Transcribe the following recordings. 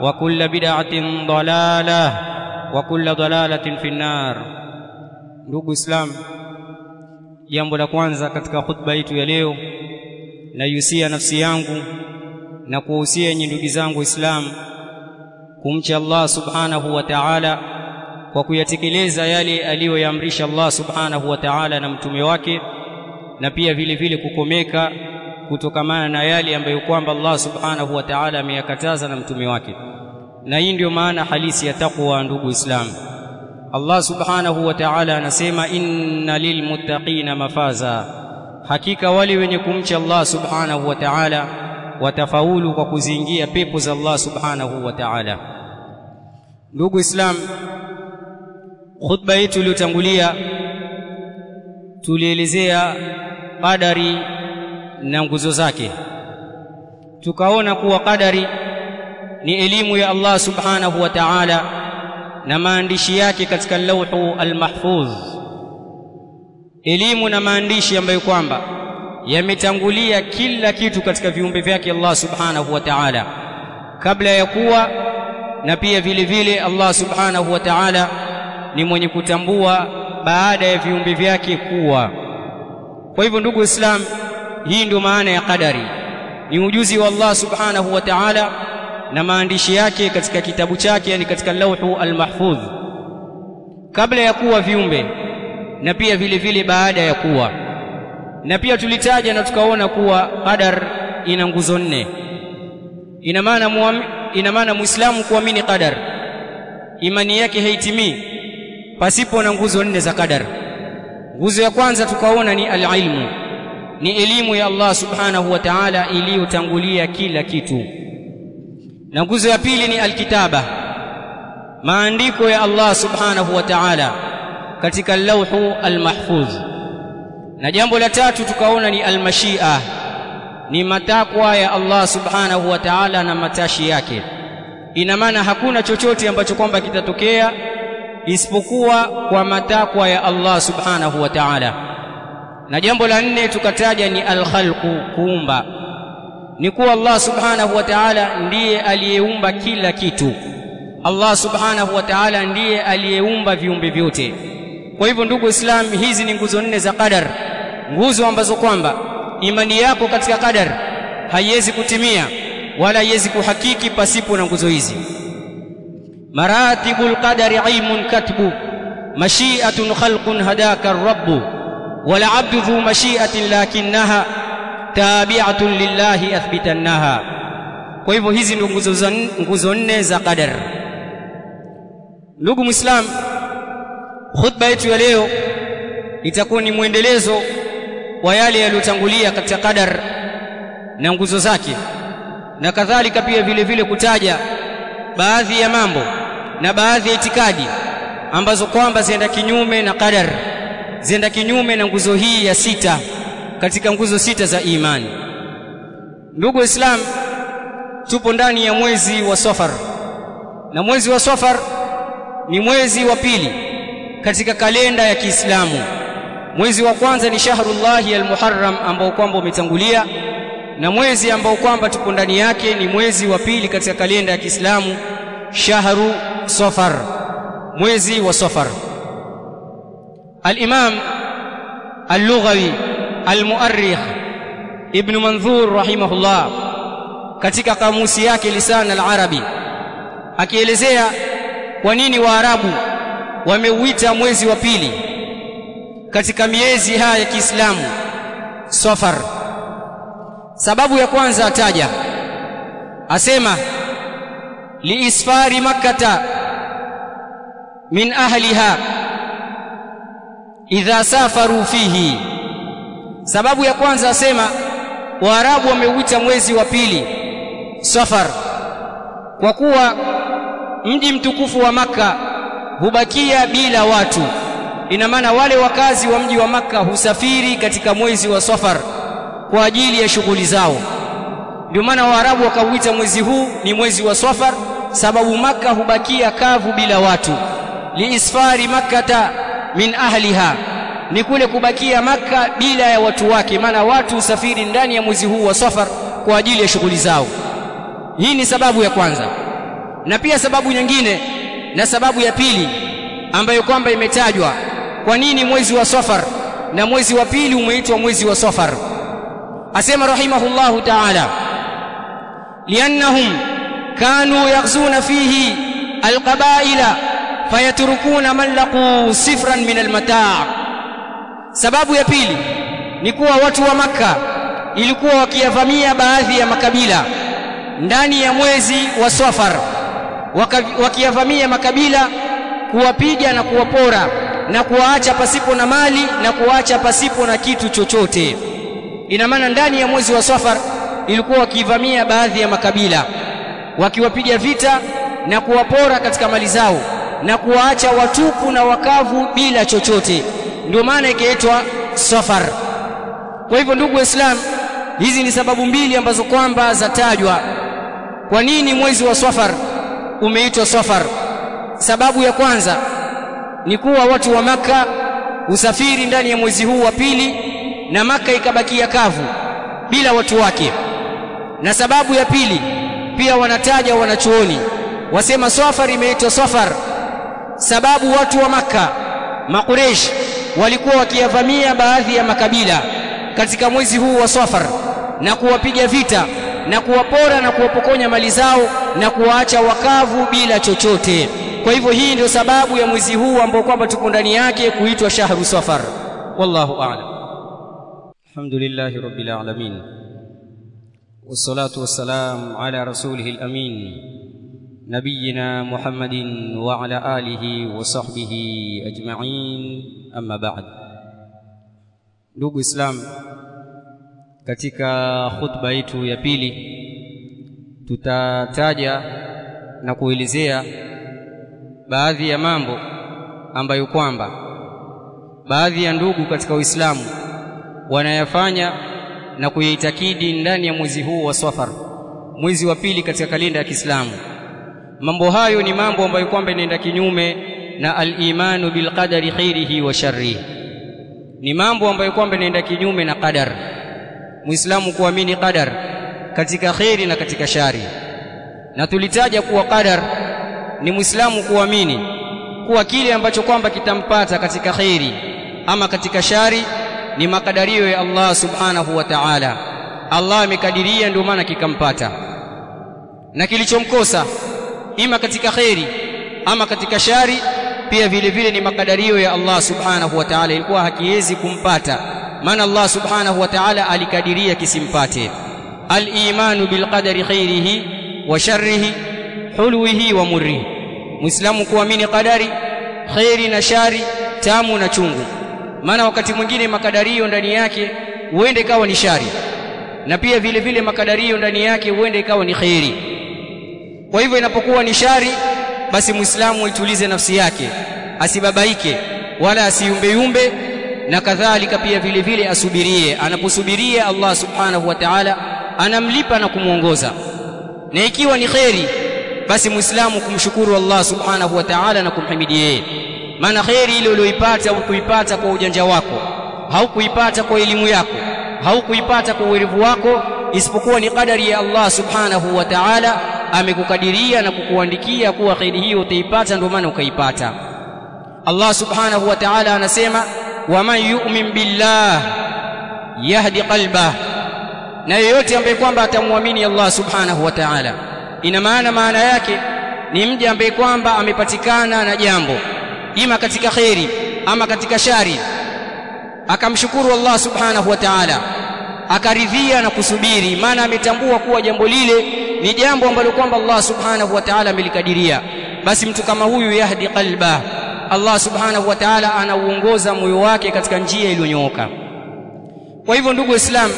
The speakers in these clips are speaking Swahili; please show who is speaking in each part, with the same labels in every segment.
Speaker 1: وكل بدعة ضلالة وكل ضلالة في النار ndugu islam jambo la kwanza katika khutba yetu ya leo naihusia nafsi yangu na kuwahusia yenye ndugu zangu waislamu kumcha allah subhanahu wa taala kwa kuyatekeleza yale aliyoyaamrisha allah subhanahu wa taala na mtume wake na pia vile vile kukomeka kutokamana na yale ambayo kwamba Allah subhanahu wa ta'ala ameyakataza na mtume wake. Na hii ndio maana halisi ya takwa ndugu Islam. Allah subhanahu wa ta'ala anasema inna lilmuttaqina mafaza. Hakika wale wenye kumcha Allah subhanahu wa ta'ala watafaulu kwa kuziingia pepo za Allah subhanahu wa ta'ala. Ndugu Islam khutba yetu iliyotangulia tulielezea qadari na nguzo zake. Tukaona kuwa qadari ni elimu ya Allah subhanahu wa ta'ala na maandishi yake katika lauhu almahfudh elimu na maandishi ambayo kwamba yametangulia kila kitu katika viumbe vyake Allah subhanahu wa ta'ala. Kabla ya kuwa na pia vile vile Allah subhanahu wa ta'ala ni mwenye kutambua baada ya viumbe vyake kuwa. Kwa hivyo ndugu Islam hii ndio maana ya qadari. Ni ujuzi wa Allah subhanahu wa ta'ala na maandishi yake katika kitabu chake yani katika lauhu almahfudh kabla ya kuwa viumbe na pia vile vile baada ya kuwa. Na pia tulitaja na tukaona kuwa qadar ina nguzo nne. Ina maana ina maana muislamu kuamini qadar. Imani yake haitimii pasipo na nguzo nne za qadar. Nguzo ya kwanza tukaona ni alilmu ni elimu ya Allah subhanahu wa ta'ala iliyotangulia kila kitu. Na nguzo ya pili ni alkitaba. Maandiko ya Allah subhanahu wa ta'ala katika lauhu almahfudh na jambo la tatu tukaona ni almashia. Ni matakwa ya Allah subhanahu wa ta'ala na matashi yake. Ina maana hakuna chochote ambacho kwamba kitatokea isipokuwa kwa matakwa ya Allah subhanahu wa ta'ala na jambo la nne tukataja ni alkhalqu kuumba. Ni kuwa Allah subhanahu wa ta'ala ndiye aliyeumba kila kitu. Allah subhanahu wa ta'ala ndiye aliyeumba viumbe vyote. Kwa hivyo ndugu Islam hizi ni nguzo nne za qadar. Nguzo ambazo kwamba imani yako katika qadar haiwezi kutimia wala haiwezi kuhakiki pasipo na nguzo hizi. Maratibul qadari ilmun katbu mashi'atun khalqun hadaka rabbu والعبد ذو مشيئة لكنها تابعة لله أثبتنها kwa hivyo hizi ndio nguzo nne za qadar ndugu muislam khutba yetu ya leo itakuwa ni mwendelezo wa yale yaliyotangulia katika qadar na nguzo zake na kadhalika pia vile vile kutaja baadhi ya mambo na baadhi ya itikadi ambazo kwamba zienda kinyume na qadar zienda kinyume na nguzo hii ya sita katika nguzo sita za imani. Ndugu islam tupo ndani ya mwezi wa safar. Na mwezi wa safar ni mwezi wa pili katika kalenda ya Kiislamu. Mwezi wa kwanza ni shahrullahi almuharram ambao kwamba umetangulia. Na mwezi ambao kwamba tupo ndani yake ni mwezi wa pili katika kalenda ya Kiislamu shahru safar. Mwezi wa safar al-imam المؤرخ ابن منظور رحمه الله katika kamusi yake lisan al-arabi akielezea kwa nini waarabu wameuita mwezi wa pili katika miezi haya ya Kiislamu safar. Sababu ya kwanza ataja asema liisfari makkata min ahliha idha safaru fihi. Sababu ya kwanza asema waarabu wameuita mwezi wa pili safar. Kwa kuwa mji mtukufu wa maka hubakia bila watu. Ina maana wale wakazi wa mji wa maka husafiri katika mwezi wa safar kwa ajili ya shughuli zao. Ndio maana waarabu wakauita mwezi huu ni mwezi wa safar sababu maka hubakia kavu bila watu. Liisfari makkata min ahliha ni kule kubakia maka bila ya watu wake maana watu usafiri ndani ya mwezi huu wa safar kwa ajili ya shughuli zao. Hii ni sababu ya kwanza. Na pia sababu nyingine na sababu ya pili ambayo kwamba imetajwa kwa nini mwezi wa safar na mwezi wa pili umeitwa mwezi wa safar. Asema rahimahullahu ta'ala liannahum kanu yaghzuna fihi alqabaila fayatrukuna man laqu sifran min almataa sababu ya pili ni kuwa watu wa maka ilikuwa wakiyavamia baadhi ya makabila ndani ya mwezi wa safar wakiyavamia makabila kuwapiga na kuwapora na kuwaacha pasipo na mali na kuwaacha pasipo na kitu chochote. Ina maana ndani ya mwezi wa safar ilikuwa wakivamia baadhi ya makabila wakiwapiga vita na kuwapora katika mali zao na kuwaacha watupu na wakavu bila chochote. Ndio maana ikaitwa safar. Kwa hivyo ndugu waislamu hizi ni sababu mbili ambazo kwamba zatajwa. Kwa nini mwezi wa safar umeitwa safar? Sababu ya kwanza ni kuwa watu wa maka usafiri ndani ya mwezi huu wa pili na maka ikabakia kavu bila watu wake. Na sababu ya pili pia wanataja wanachuoni wasema safar imeitwa safar sababu watu wa maka makureshi walikuwa wakiyavamia baadhi ya makabila katika mwezi huu wa safar na kuwapiga vita na kuwapora na kuwapokonya mali zao na kuwaacha wakavu bila chochote. Kwa hivyo hii ndio sababu ya mwezi huu ambao kwamba tuko ndani yake kuitwa shahru safar. Wallahu a'lam. Alhamdulillahi rabbil alamin. Wassalatu wassalamu ala rasulih alamin نبينا محمد وعلى آله وصحبه أجمعين أما بعد ndugu islam katika khutba yetu ya pili tutataja na kuelezea baadhi ya mambo ambayo kwamba baadhi ya ndugu katika Uislamu wanayafanya na kuyaitakidi ndani ya mwezi huu wa Safar mwezi wa pili katika kalenda ya Kiislamu mambo hayo ni mambo ambayo kwamba inaenda kinyume na al-imanu bil qadari khairihi wa sharrihi ni mambo ambayo kwamba inaenda kinyume na qadar. Muislamu kuamini qadar katika khairi na katika shari. Na tulitaja kuwa qadar ni muislamu kuamini kuwa kile ambacho kwamba kitampata katika khairi ama katika shari ni makadario ya Allah subhanahu wa ta'ala. Allah amekadiria ndio maana kikampata. Na kilichomkosa ima katika khairi ama katika shari pia vile vile ni makadario ya Allah subhanahu wa ta'ala ilikuwa hakiwezi kumpata. Maana Allah subhanahu wa ta'ala alikadiria kisimpate. Al-imanu bil qadari khairihi wa sharrihi hulwihi wa murrihi. Muislamu kuamini qadari khairi na shari tamu na chungu. Maana wakati mwingine makadario ndani yake huende ikawa ni shari. Na pia vile vile makadario ndani yake huende ikawa ni khairi kwa hivyo inapokuwa ni shari basi muislamu aitulize nafsi yake asibabaike wala asiyumbeyumbe na kadhalika pia vile vile asubirie. Anaposubiria Allah subhanahu wa ta'ala anamlipa na kumwongoza na ikiwa ni kheri basi muislamu kumshukuru Allah subhanahu wa ta'ala na kumhimidi yeye.
Speaker 2: Maana kheri ile ulioipata hukuipata kwa ujanja wako. Haukuipata kwa elimu yako. Haukuipata kwa uwerevu wako isipokuwa ni kadari ya Allah subhanahu wa ta'ala amekukadiria na kukuandikia kuwa kheri hiyo utaipata ndio maana ukaipata. Allah subhanahu wa ta'ala anasema waman yu'min billah yahdi qalbah. Na yeyote ambaye kwamba atamwamini Allah subhanahu wa ta'ala. Ina maana maana yake ni mja ambaye kwamba amepatikana na jambo ima katika kheri ama katika shari akamshukuru Allah subhanahu wa ta'ala akaridhia na kusubiri. Maana ametambua kuwa jambo lile ni jambo ambalo kwamba Allah subhanahu wa ta'ala amelikadiria. Basi mtu kama huyu yahdi qalba. Allah subhanahu wa ta'ala anauongoza moyo wake katika njia iliyonyooka. Kwa hivyo ndugu islam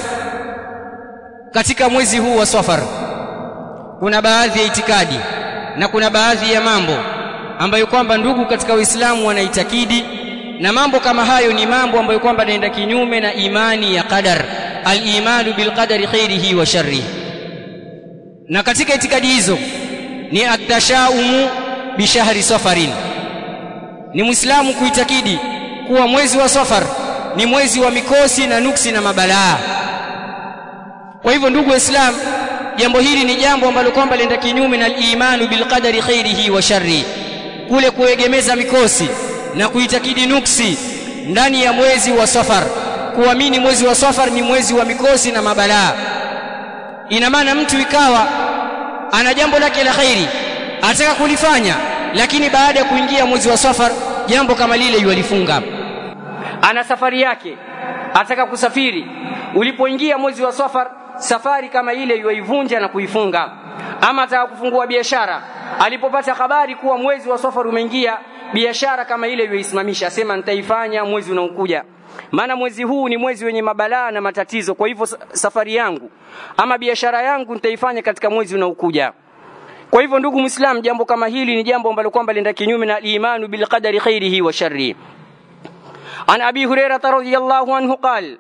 Speaker 2: katika mwezi huu wa Safar kuna baadhi ya itikadi na kuna baadhi ya mambo ambayo kwamba ndugu katika Uislamu wanaitakidi. Na mambo kama hayo ni mambo ambayo kwamba yanaenda kinyume na imani ya qadar al-imanu bil qadari khairihi wa sharrihi. Na katika itikadi hizo ni atashaumu bishahri safarin. Ni muislamu kuitakidi kuwa mwezi wa safar ni mwezi wa mikosi na nuksi na mabalaa. Kwa hivyo ndugu waislam jambo hili ni jambo ambalo kwamba lenda kinyume na al-imanu bil qadari khairihi wa sharri kule kuegemeza mikosi na kuitakidi nuksi ndani ya mwezi wa safar kuamini mwezi wa safar ni mwezi wa mikosi na mabalaa. Ina maana mtu ikawa ana jambo lake la khairi ataka kulifanya lakini baada ya kuingia mwezi wa safar jambo kama lile yualifunga. Ana safari yake ataka kusafiri. Ulipoingia mwezi wa safar safari kama ile yuaivunja na kuifunga. Ama ataka kufungua biashara. Alipopata habari kuwa mwezi wa safar umeingia biashara kama ile yuisimamisha asema nitaifanya mwezi unaokuja maana mwezi huu ni mwezi wenye mabalaa na matatizo kwa hivyo safari yangu ama biashara yangu nitaifanya katika mwezi unaokuja kwa hivyo ndugu muislam jambo kama hili ni jambo ambalo kwamba lenda kinyume na imanu bil qadari khairihi wa sharri an abi hurairah radhiyallahu anhu qala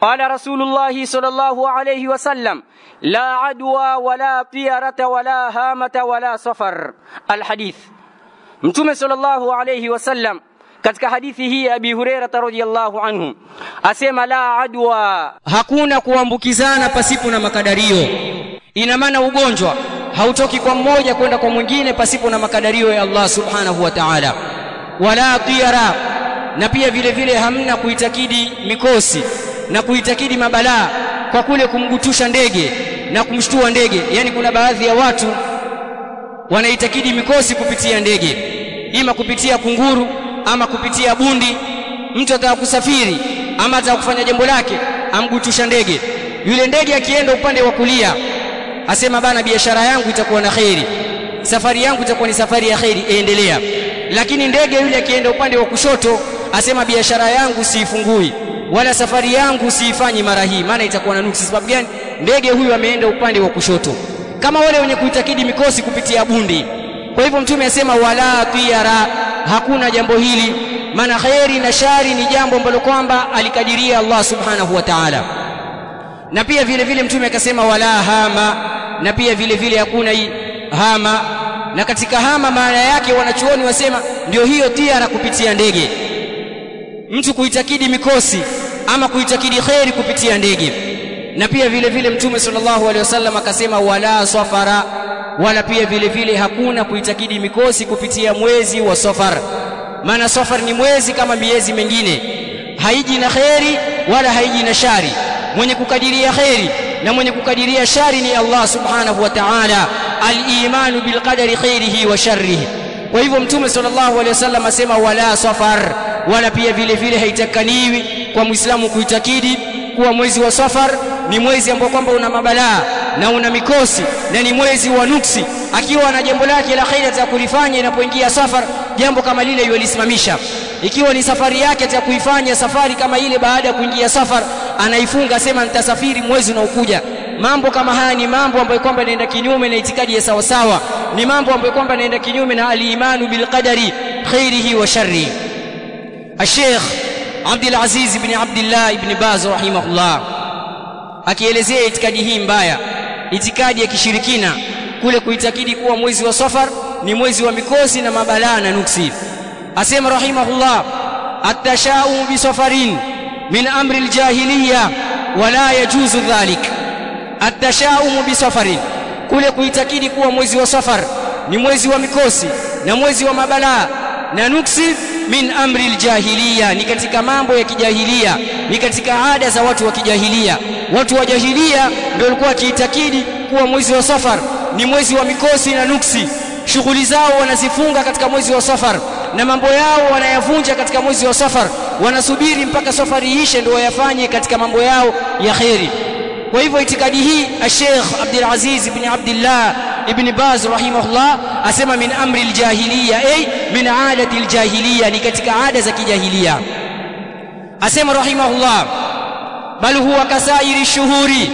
Speaker 2: قال رسول الله صلى الله عليه وسلم لا عدوى ولا طيرة ولا هامة ولا سفر الحديث متوم صلى الله عليه وسلم katika hadithi hii ya Abi Hurairah radhiyallahu anhu asema la adwa, hakuna kuambukizana pasipo na makadario. Ina maana ugonjwa hautoki kwa mmoja kwenda kwa mwingine pasipo na makadario ya Allah subhanahu wa ta'ala. Wala tiyara, na pia vile vile hamna kuitakidi mikosi na kuitakidi mabalaa kwa kule kumgutusha ndege na kumshtua ndege. Yani kuna baadhi ya watu wanaitakidi mikosi kupitia ndege, ima kupitia kunguru ama kupitia bundi mtu ataka kusafiri ama ataka kufanya jambo lake amgutusha ndege. Yule ndege akienda upande wa kulia asema bana biashara yangu itakuwa na kheri safari yangu itakuwa ni safari ya kheri endelea. Lakini ndege yule akienda upande wa kushoto asema biashara yangu siifungui wala safari yangu siifanyi mara hii maana itakuwa na nuksi. Sababu gani? Ndege huyu ameenda upande wa kushoto kama wale wenye kuitakidi mikosi kupitia bundi. Kwa hivyo mtume asema wala tiyara hakuna jambo hili. Maana kheri na shari ni jambo ambalo kwamba alikadiria Allah subhanahu wa ta'ala. Na pia vile vile mtume akasema wala hama. Na pia vile vile hakuna hama. Na katika hama maana yake wanachuoni wasema ndio hiyo tiara kupitia ndege. Mtu kuitakidi mikosi ama kuitakidi kheri kupitia ndege na pia vile vile mtume sallallahu alaihi wasallam akasema wala safara. Wala pia vile vile hakuna kuitakidi mikosi kupitia mwezi wa safar. Maana safar ni mwezi kama miezi mingine. Haiji na kheri wala haiji na shari. Mwenye kukadiria kheri na mwenye kukadiria shari ni Allah subhanahu wa ta'ala. Al-imanu bil qadari khairihi wa sharrihi. Kwa hivyo mtume sallallahu alaihi wasallam asema wala safar. Wala pia vile vile haitakaniwi kwa muislamu kuitakidi kuwa mwezi wa safar ni mwezi ambao kwamba una mabalaa na una mikosi na ni mwezi wa nuksi akiwa na jambo lake la khairi za kulifanya inapoingia safar jambo kama lile yulisimamisha ikiwa ni safari yake ya kuifanya safari kama ile baada ya kuingia safar anaifunga sema nitasafiri mwezi unaokuja mambo kama haya ni mambo ambayo kwamba yanaenda kinyume na itikadi ya sawa sawa ni mambo ambayo kwamba yanaenda kinyume na al-imanu bil qadari khairihi wa sharri الشيخ عبد العزيز بن عبد الله بن باز رحمه الله akielezea itikadi hii mbaya. Itikadi ya kishirikina kule kuitakidi kuwa mwezi wa safar ni mwezi wa mikosi na mabalaa na nuksi. Asema rahimahullah at-tasha'um bi safarin min amri aljahiliya wala yajuzu dhalik. At-tasha'um bi safarin kule kuitakidi kuwa mwezi wa safar ni mwezi wa mikosi na mwezi wa mabalaa na nuksi min amri aljahiliya ni katika mambo ya kijahilia ni katika ada za watu wa kijahilia. Watu wa jahilia ndio walikuwa wakiitakidi kuwa mwezi wa safar ni mwezi wa mikosi na nuksi. Shughuli zao wanazifunga katika mwezi wa safar na mambo yao wanayavunja katika mwezi wa safar. Wanasubiri mpaka safari ishe ndio wayafanye katika mambo yao ya kheri. Kwa hivyo itikadi hii Sheikh Abdul Aziz ibn Abdullah ibn Baz rahimahullah asema min amri aljahiliya ay min adati aljahiliya ni katika ada za kijahiliya. Asema rahimahullah bal huwa kasairi shuhuri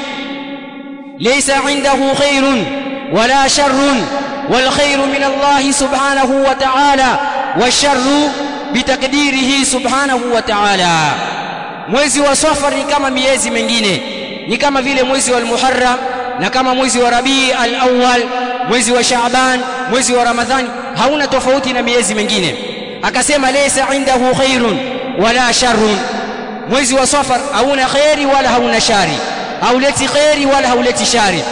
Speaker 2: laysa indahu khairun wala sharrun wal khairu min Allah subhanahu wa ta'ala washarru bitaqdirihi subhanahu wa ta'ala. Mwezi wa safar ni kama miezi mengine ni kama vile mwezi wa Muharram na kama mwezi wa Rabii al-Awwal mwezi wa Shaaban mwezi wa Ramadhani hauna tofauti na miezi mingine. Akasema laysa indahu khairun wala sharrun. Mwezi wa Safar hauna khairi wala hauna shari. Hauleti khairi wala hauleti shari.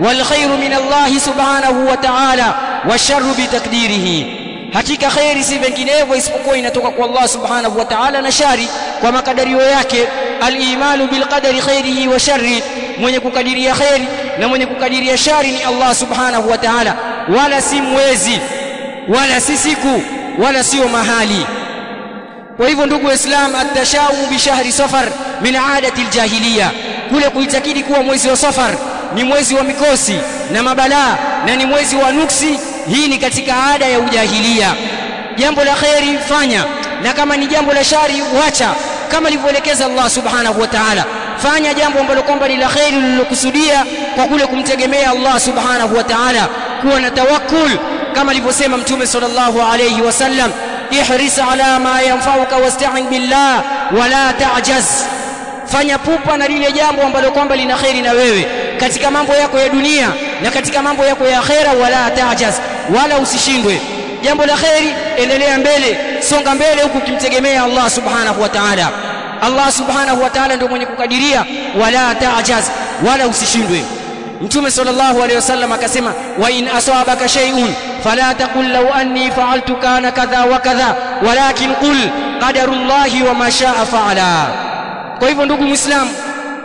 Speaker 2: Wal khairu min Allah subhanahu wa ta'ala washarru bitakdirihi hakika khairi si vinginevyo isipokuwa inatoka kwa Allah subhanahu wa ta'ala na shari kwa makadirio yake al-imanu bil qadari khairihi wa sharri mwenye kukadiria khairi na mwenye kukadiria shari ni Allah subhanahu wa ta'ala. Wala si mwezi wala si siku wala sio mahali. Kwa hivyo ndugu waislam bishahri bi shahri safar min adati al-jahiliya. Kule kuitakidi kuwa mwezi wa safar ni mwezi wa mikosi na mabalaa na ni mwezi wa nuksi hii ni katika ada ya ujahilia jambo la kheri fanya na kama ni jambo la shari wacha kama alivyoelekeza Allah subhanahu wa ta'ala fanya jambo ambalo kwamba ni la kheri ulilokusudia kwa kule kumtegemea Allah subhanahu wa ta'ala. Kuwa na tawakkul kama alivyosema mtume sallallahu alayhi wasallam ihris ala ma yanfa'uka wasta'in billah wala ta'jaz. Fanya pupa na lile jambo ambalo kwamba lina kheri na wewe. Katika mambo yako ya dunia na katika mambo yako ya akhera wala ta'jaz. Wala usishindwe. Jambo la kheri endelea mbele songa mbele huku ukimtegemea Allah subhanahu wa ta'ala Allah subhanahu wa ta'ala ndio mwenye kukadiria wala ta'jaz wala usishindwe. Mtume sallallahu alayhi wasallam akasema wa in asabaka shay'un fala taqul law anni fa'altu kana kadha wa kadha walakin qul qadarullahi wa ma sha'a fa'ala. Kwa hivyo ndugu muislamu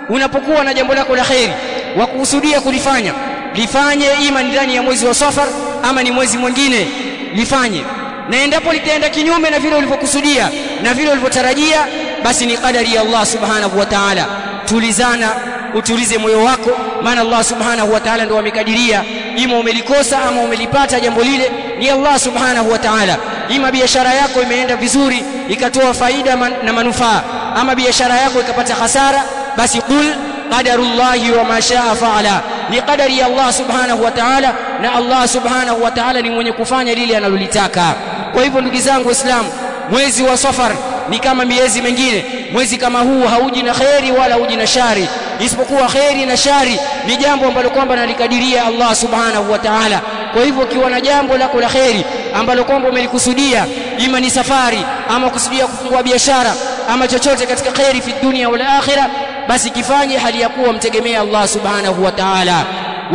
Speaker 2: unapokuwa na jambo lako la khairi wa kusudia kulifanya lifanye ima ndani ya mwezi wa safar ama ni mwezi mwingine lifanye. Na endapo litaenda kinyume na vile ulivyokusudia na vile ulivyotarajia basi ni qadari ya Allah subhanahu wa ta'ala. Tulizana utulize moyo wako maana Allah subhanahu wa ta'ala ndio amekadiria. Ima umelikosa ama umelipata jambo lile ni Allah subhanahu wa ta'ala. Ima biashara yako imeenda vizuri ikatoa faida man, na manufaa. Ama biashara yako ikapata hasara basi qul qadarullahi wa ma shaa faala. Ni qadari ya Allah subhanahu wa ta'ala na Allah subhanahu wa ta'ala ni mwenye kufanya lile analolitaka. Kwa hivyo ndugu zangu waislamu mwezi wa safar ni kama miezi mingine mwezi kama huu hauji na kheri wala hauji na shari. Isipokuwa kheri na shari ni jambo ambalo kwamba nalikadiria Allah subhanahu wa ta'ala. Kwa hivyo ukiwa na jambo lako la kheri ambalo kwamba umelikusudia ima ni safari ama kusudia kufungua biashara ama chochote katika kheri fi dunia wal akhirah basi kifanye hali ya kuwa mtegemea Allah subhanahu wa ta'ala.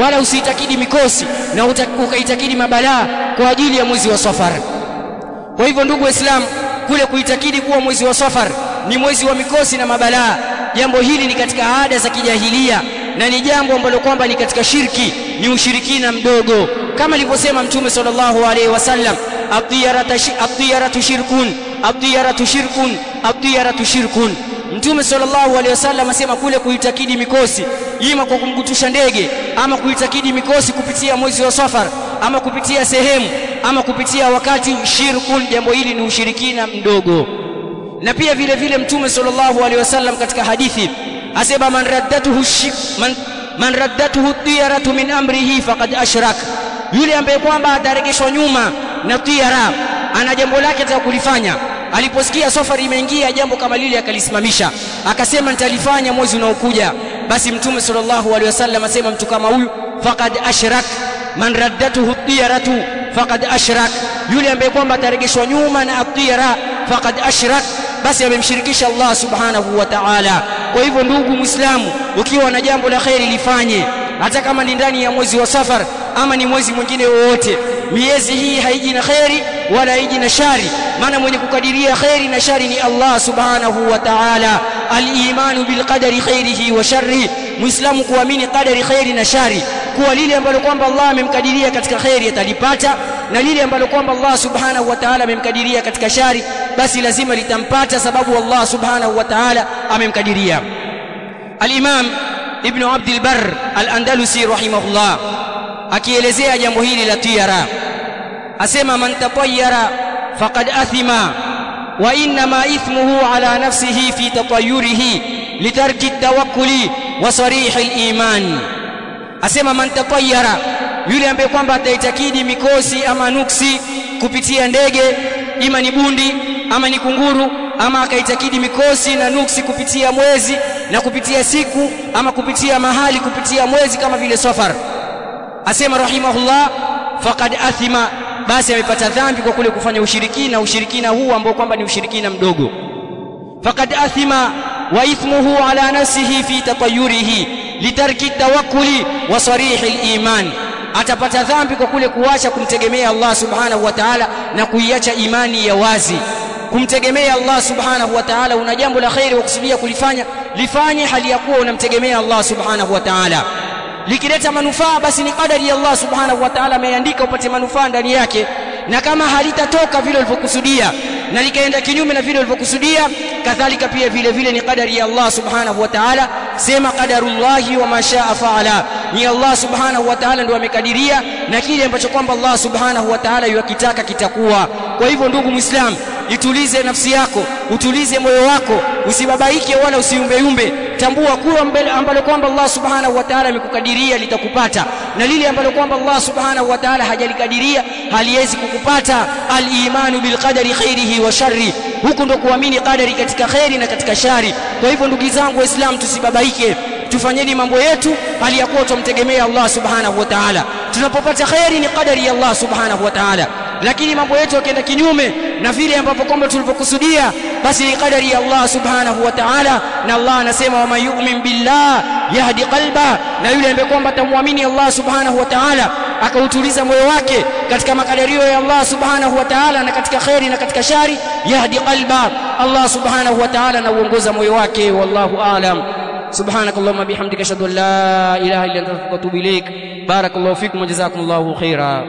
Speaker 2: Wala usiitakidi mikosi na ukaitakidi mabalaa kwa ajili ya mwezi wa safari kwa hivyo ndugu waislamu kule kuitakidi kuwa mwezi wa safar ni mwezi wa mikosi na mabalaa. Jambo hili ni katika ada za kijahilia na ni jambo ambalo kwamba ni katika shirki ni ushirikina mdogo. Kama alivyosema mtume sallallahu alaihi wasallam at-tiyaratu shirkun at-tiyaratu shirkun at-tiyaratu shirkun. Mtume sallallahu alaihi wasallam asema kule kuitakidi mikosi ima kwa kumgutusha ndege ama kuitakidi mikosi kupitia mwezi wa safar ama kupitia sehemu ama kupitia wakati shirkun jambo hili ni ushirikina mdogo. Na pia vile vile mtume sallallahu alaihi wasallam katika hadithi asema man raddatuhu shirk man, man raddatuhu tiyaratu min amrihi faqad ashrak. Yule ambaye kwamba ataregeshwa nyuma na tiyara ana jambo lake za kulifanya. Aliposikia safari imeingia jambo kama lile akalisimamisha. Akasema nitalifanya mwezi unaokuja. Basi mtume sallallahu alaihi wasallam asema mtu kama huyu faqad ashrak. Man raddatuhu tiyaratu faqad ashrak. Yule ambaye kwamba ataregeshwa nyuma na atira faqad ashrak. Basi amemshirikisha Allah subhanahu wa ta'ala. Kwa hivyo ndugu muislamu ukiwa na jambo la khairi lifanye. Hata kama ni ndani ya mwezi wa safar ama ni mwezi mwingine wowote. Miezi hii haiji na khairi wala haiji na shari. Maana mwenye kukadiria khairi na shari ni Allah subhanahu wa ta'ala. Al-imanu bil qadari khairihi wa sharrihi. Muislamu kuamini qadari khairi na shari kuwa lile ambalo kwamba Allah amemkadiria katika khairi atalipata na lile ambalo kwamba Allah subhanahu wa ta'ala amemkadiria katika shari basi lazima litampata sababu Allah subhanahu wa ta'ala amemkadiria. Al-imam ibn abd al-barr al-andalusi rahimahullah akielezea jambo hili la tiyara. Asema man tatayyara faqad athima wa inma ithmuhu ala nafsihi fi tatayyurihi litarki at-tawakkuli wa sarih al-iman asema man tatayyara yule ambaye kwamba ataitakidi mikosi ama nuksi kupitia ndege ima ni bundi ama ni kunguru ama akaitakidi mikosi na nuksi kupitia mwezi na kupitia siku ama kupitia mahali kupitia mwezi kama vile safar. Asema rahimahullah faqad athima basi amepata dhambi kwa kule kufanya ushirikina ushirikina huu ambao kwamba ni ushirikina mdogo. Faqad athima wa ithmuhu ala nafsihi fi tatayurihi litarki tawakkuli wa sarihi al-iman. Atapata dhambi kwa kule kuacha kumtegemea Allah subhanahu wa ta'ala na kuiacha imani ya wazi. Kumtegemea Allah subhanahu wa ta'ala una jambo la khairi ukusudia kulifanya lifanye hali ya kuwa unamtegemea Allah subhanahu wa ta'ala. Likileta manufaa basi ni kadari ya Allah subhanahu wa ta'ala ameandika upate manufaa ndani yake. Na kama halitatoka vile ulivyokusudia na likaenda kinyume na vile ulivyokusudia kadhalika pia vile vile ni kadari ya Allah subhanahu wa ta'ala sema qadarullahi wa mashaa faala. Ni Allah subhanahu wa ta'ala ndio amekadiria na kile ambacho kwamba Allah subhanahu wa ta'ala yakitaka kitakuwa. Kwa hivyo ndugu muislam itulize nafsi yako utulize moyo wako usibabaike wala usiumbeyumbe. Tambua kuwa ambalo kwamba Allah subhanahu wa ta'ala amekukadiria litakupata na lile ambalo kwamba Allah subhanahu wa ta'ala hajalikadiria haliwezi kukupata. Al-imanu bil qadari khairihi wa sharri huku ndo kuamini qadari katika kheri na katika shari. Kwa hivyo ndugu zangu waislamu tusibabaike. Tufanyeni mambo yetu hali ya kuwa tumtegemea Allah subhanahu wa ta'ala. Tunapopata kheri ni qadari ya Allah subhanahu wa ta'ala. Lakini mambo yetu yakienda kinyume na vile ambapo kwamba tulivyokusudia basi ni qadari ya Allah subhanahu wa ta'ala. Na Allah anasema wa mayu'min billah yahdi qalba. Na yule ambaye kwamba atamwamini Allah subhanahu wa ta'ala akautuliza moyo wake katika makadirio ya Allah subhanahu wa ta'ala na katika khairi na katika shari yahdi qalba Allah subhanahu wa ta'ala na uongoza moyo wake wallahu a'lam سبحانك اللهم بحمدك اشهد ان لا اله الا انت استغفرك واتوب اليك بارك الله فيكم وجزاكم الله خيرا